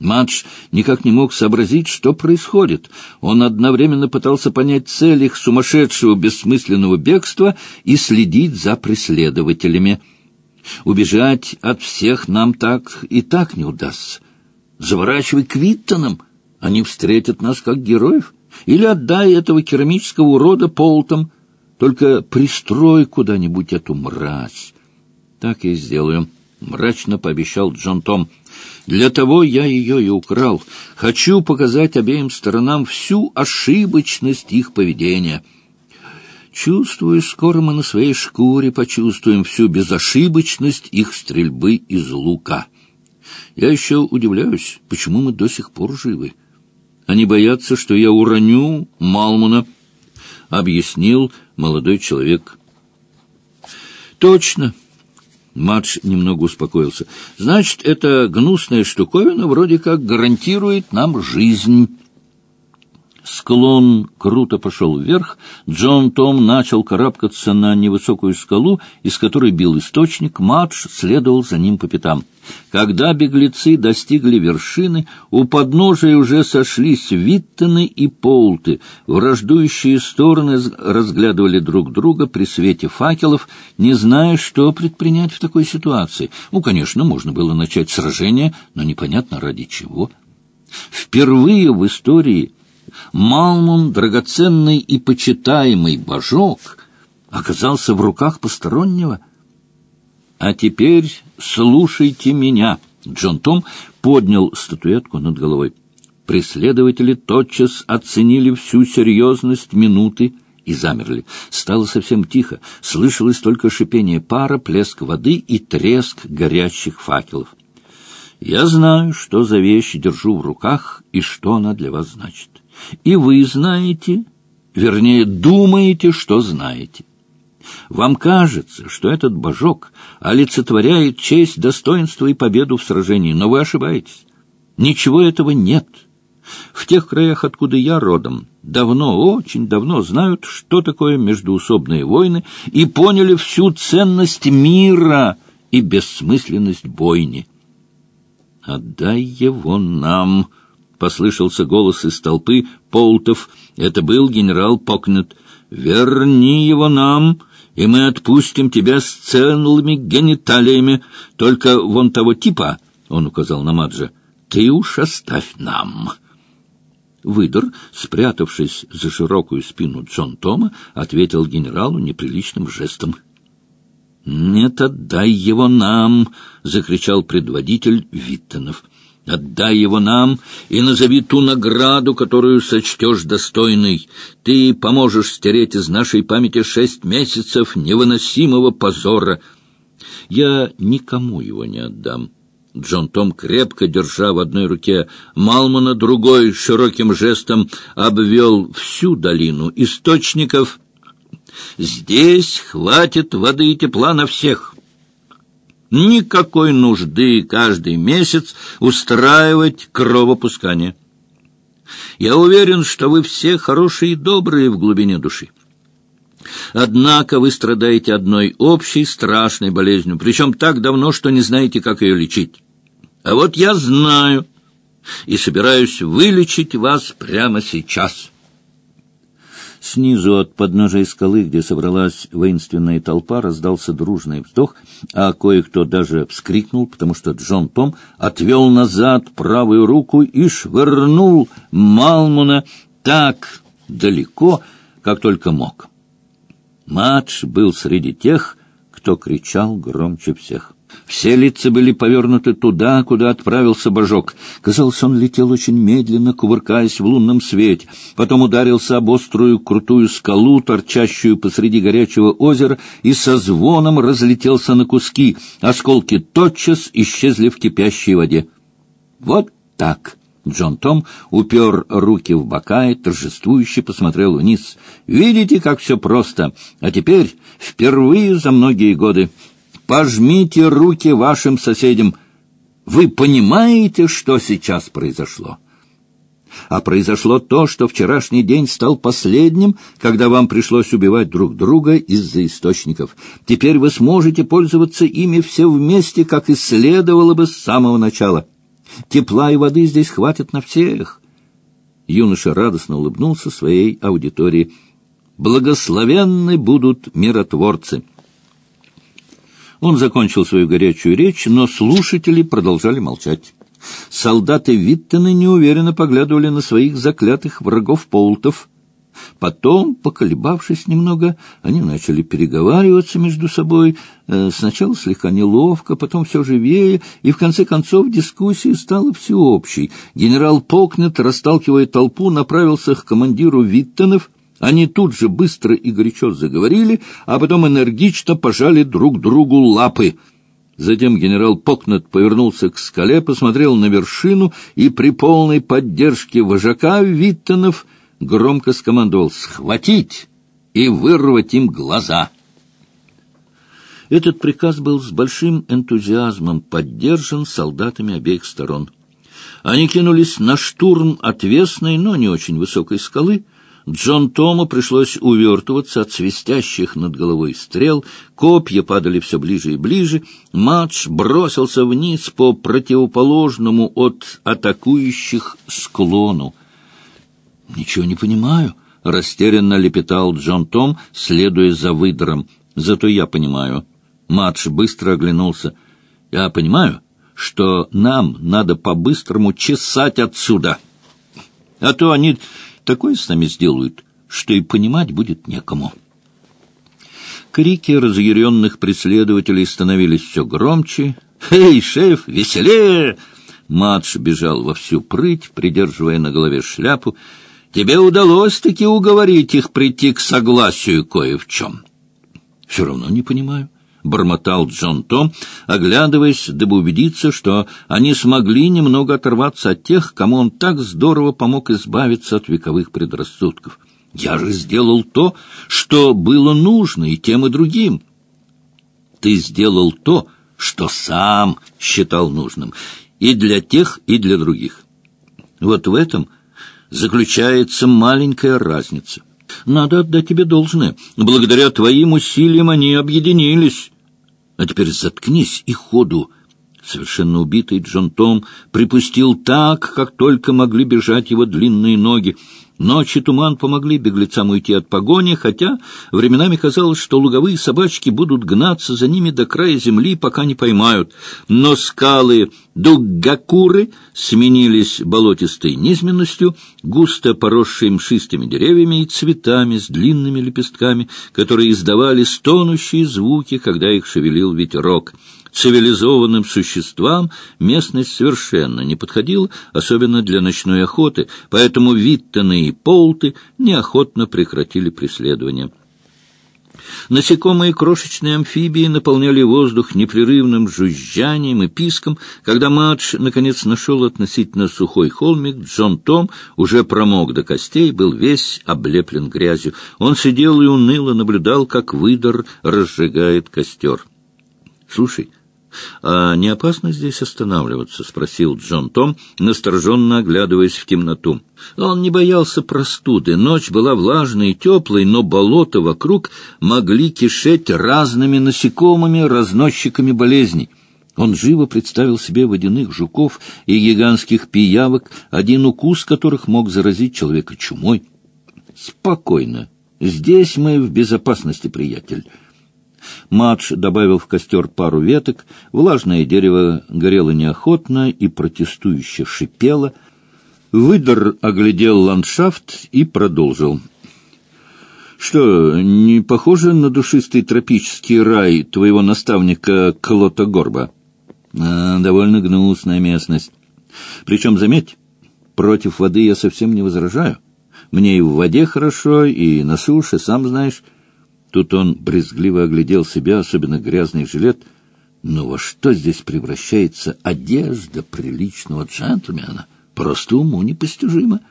Мадж никак не мог сообразить, что происходит. Он одновременно пытался понять цель их сумасшедшего бессмысленного бегства и следить за преследователями. Убежать от всех нам так и так не удастся. Заворачивай к они встретят нас как героев. Или отдай этого керамического урода Полтом, только пристрой куда-нибудь эту мразь. Так и сделаю, — мрачно пообещал Джон Том. Для того я ее и украл. Хочу показать обеим сторонам всю ошибочность их поведения. Чувствую, скоро мы на своей шкуре почувствуем всю безошибочность их стрельбы из лука. Я еще удивляюсь, почему мы до сих пор живы. Они боятся, что я уроню Малмуна, — объяснил молодой человек. — Точно. Мадж немного успокоился. — Значит, эта гнусная штуковина вроде как гарантирует нам жизнь. Склон круто пошел вверх. Джон Том начал карабкаться на невысокую скалу, из которой бил источник. Мадж следовал за ним по пятам. Когда беглецы достигли вершины, у подножия уже сошлись Виттены и Полты. Враждующие стороны разглядывали друг друга при свете факелов, не зная, что предпринять в такой ситуации. Ну, конечно, можно было начать сражение, но непонятно ради чего. Впервые в истории Малмун, драгоценный и почитаемый божок, оказался в руках постороннего. «А теперь слушайте меня!» Джон Том поднял статуэтку над головой. Преследователи тотчас оценили всю серьезность минуты и замерли. Стало совсем тихо, слышалось только шипение пара, плеск воды и треск горящих факелов. «Я знаю, что за вещь держу в руках и что она для вас значит и вы знаете, вернее, думаете, что знаете. Вам кажется, что этот божок олицетворяет честь, достоинство и победу в сражении, но вы ошибаетесь. Ничего этого нет. В тех краях, откуда я родом, давно, очень давно знают, что такое междуусобные войны, и поняли всю ценность мира и бессмысленность бойни. «Отдай его нам!» — послышался голос из толпы Полтов. Это был генерал Покнет. «Верни его нам, и мы отпустим тебя с целыми гениталиями. Только вон того типа, — он указал на Маджа, — ты уж оставь нам». Выдор, спрятавшись за широкую спину Джон Тома, ответил генералу неприличным жестом. «Нет, отдай его нам!» — закричал предводитель Виттенов. Отдай его нам и назови ту награду, которую сочтешь достойной. Ты поможешь стереть из нашей памяти шесть месяцев невыносимого позора. Я никому его не отдам. Джон Том, крепко держа в одной руке Малмана, другой широким жестом обвел всю долину источников. «Здесь хватит воды и тепла на всех». Никакой нужды каждый месяц устраивать кровопускание. Я уверен, что вы все хорошие и добрые в глубине души. Однако вы страдаете одной общей страшной болезнью, причем так давно, что не знаете, как ее лечить. А вот я знаю и собираюсь вылечить вас прямо сейчас». Снизу от подножия скалы, где собралась воинственная толпа, раздался дружный вздох, а кое-кто даже вскрикнул, потому что Джон Том отвел назад правую руку и швырнул Малмуна так далеко, как только мог. Матч был среди тех, кто кричал громче всех. Все лица были повернуты туда, куда отправился божок. Казалось, он летел очень медленно, кувыркаясь в лунном свете. Потом ударился об острую крутую скалу, торчащую посреди горячего озера, и со звоном разлетелся на куски. Осколки тотчас исчезли в кипящей воде. Вот так. Джон Том упер руки в бока и торжествующе посмотрел вниз. «Видите, как все просто? А теперь, впервые за многие годы, Пожмите руки вашим соседям. Вы понимаете, что сейчас произошло? А произошло то, что вчерашний день стал последним, когда вам пришлось убивать друг друга из-за источников. Теперь вы сможете пользоваться ими все вместе, как и следовало бы с самого начала. Тепла и воды здесь хватит на всех. Юноша радостно улыбнулся своей аудитории. «Благословенны будут миротворцы!» Он закончил свою горячую речь, но слушатели продолжали молчать. Солдаты Виттена неуверенно поглядывали на своих заклятых врагов-полтов. Потом, поколебавшись немного, они начали переговариваться между собой, э, сначала слегка неловко, потом все живее, и в конце концов дискуссия стала всеобщей. Генерал Покнет, расталкивая толпу, направился к командиру Виттенов. Они тут же быстро и горячо заговорили, а потом энергично пожали друг другу лапы. Затем генерал Покнет повернулся к скале, посмотрел на вершину и при полной поддержке вожака Виттенов — громко скомандовал «Схватить и вырвать им глаза!» Этот приказ был с большим энтузиазмом поддержан солдатами обеих сторон. Они кинулись на штурм отвесной, но не очень высокой скалы. Джон Тому пришлось увертываться от свистящих над головой стрел, копья падали все ближе и ближе, матч бросился вниз по противоположному от атакующих склону. — Ничего не понимаю, — растерянно лепетал Джон Том, следуя за выдром. — Зато я понимаю. Мадж быстро оглянулся. — Я понимаю, что нам надо по-быстрому чесать отсюда. А то они такое с нами сделают, что и понимать будет некому. Крики разъяренных преследователей становились все громче. «Эй, шеф, веселее!» Мадж бежал во всю прыть, придерживая на голове шляпу. Тебе удалось-таки уговорить их прийти к согласию кое в чем. — Все равно не понимаю, — бормотал Джон Том, оглядываясь, дабы убедиться, что они смогли немного оторваться от тех, кому он так здорово помог избавиться от вековых предрассудков. Я же сделал то, что было нужно и тем, и другим. Ты сделал то, что сам считал нужным, и для тех, и для других. Вот в этом заключается маленькая разница. Надо отдать тебе должное. Благодаря твоим усилиям они объединились. А теперь заткнись и ходу. Совершенно убитый Джон Том припустил так, как только могли бежать его длинные ноги. Ночь и туман помогли беглецам уйти от погони, хотя временами казалось, что луговые собачки будут гнаться за ними до края земли, пока не поймают. Но скалы Дуггакуры сменились болотистой низменностью, густо поросшей мшистыми деревьями и цветами с длинными лепестками, которые издавали стонущие звуки, когда их шевелил ветерок. Цивилизованным существам местность совершенно не подходила, особенно для ночной охоты, поэтому Виттоны и Полты неохотно прекратили преследование. Насекомые крошечные амфибии наполняли воздух непрерывным жужжанием и писком. Когда Мадж наконец нашел относительно сухой холмик, Джон Том уже промок до костей, был весь облеплен грязью. Он сидел и уныло наблюдал, как выдор разжигает костер. — Слушай, «А не опасно здесь останавливаться?» — спросил Джон Том, настороженно оглядываясь в темноту. Он не боялся простуды. Ночь была влажной и теплой, но болота вокруг могли кишеть разными насекомыми, разносчиками болезней. Он живо представил себе водяных жуков и гигантских пиявок, один укус которых мог заразить человека чумой. «Спокойно. Здесь мы в безопасности, приятель». Мадж добавил в костер пару веток, влажное дерево горело неохотно и протестующе шипело. Выдор оглядел ландшафт и продолжил. «Что, не похоже на душистый тропический рай твоего наставника Клота Горба?» а, «Довольно гнусная местность. Причем, заметь, против воды я совсем не возражаю. Мне и в воде хорошо, и на суше, сам знаешь». Тут он брезгливо оглядел себя, особенно грязный жилет. Но во что здесь превращается одежда приличного джентльмена? Просто уму непостижимо. —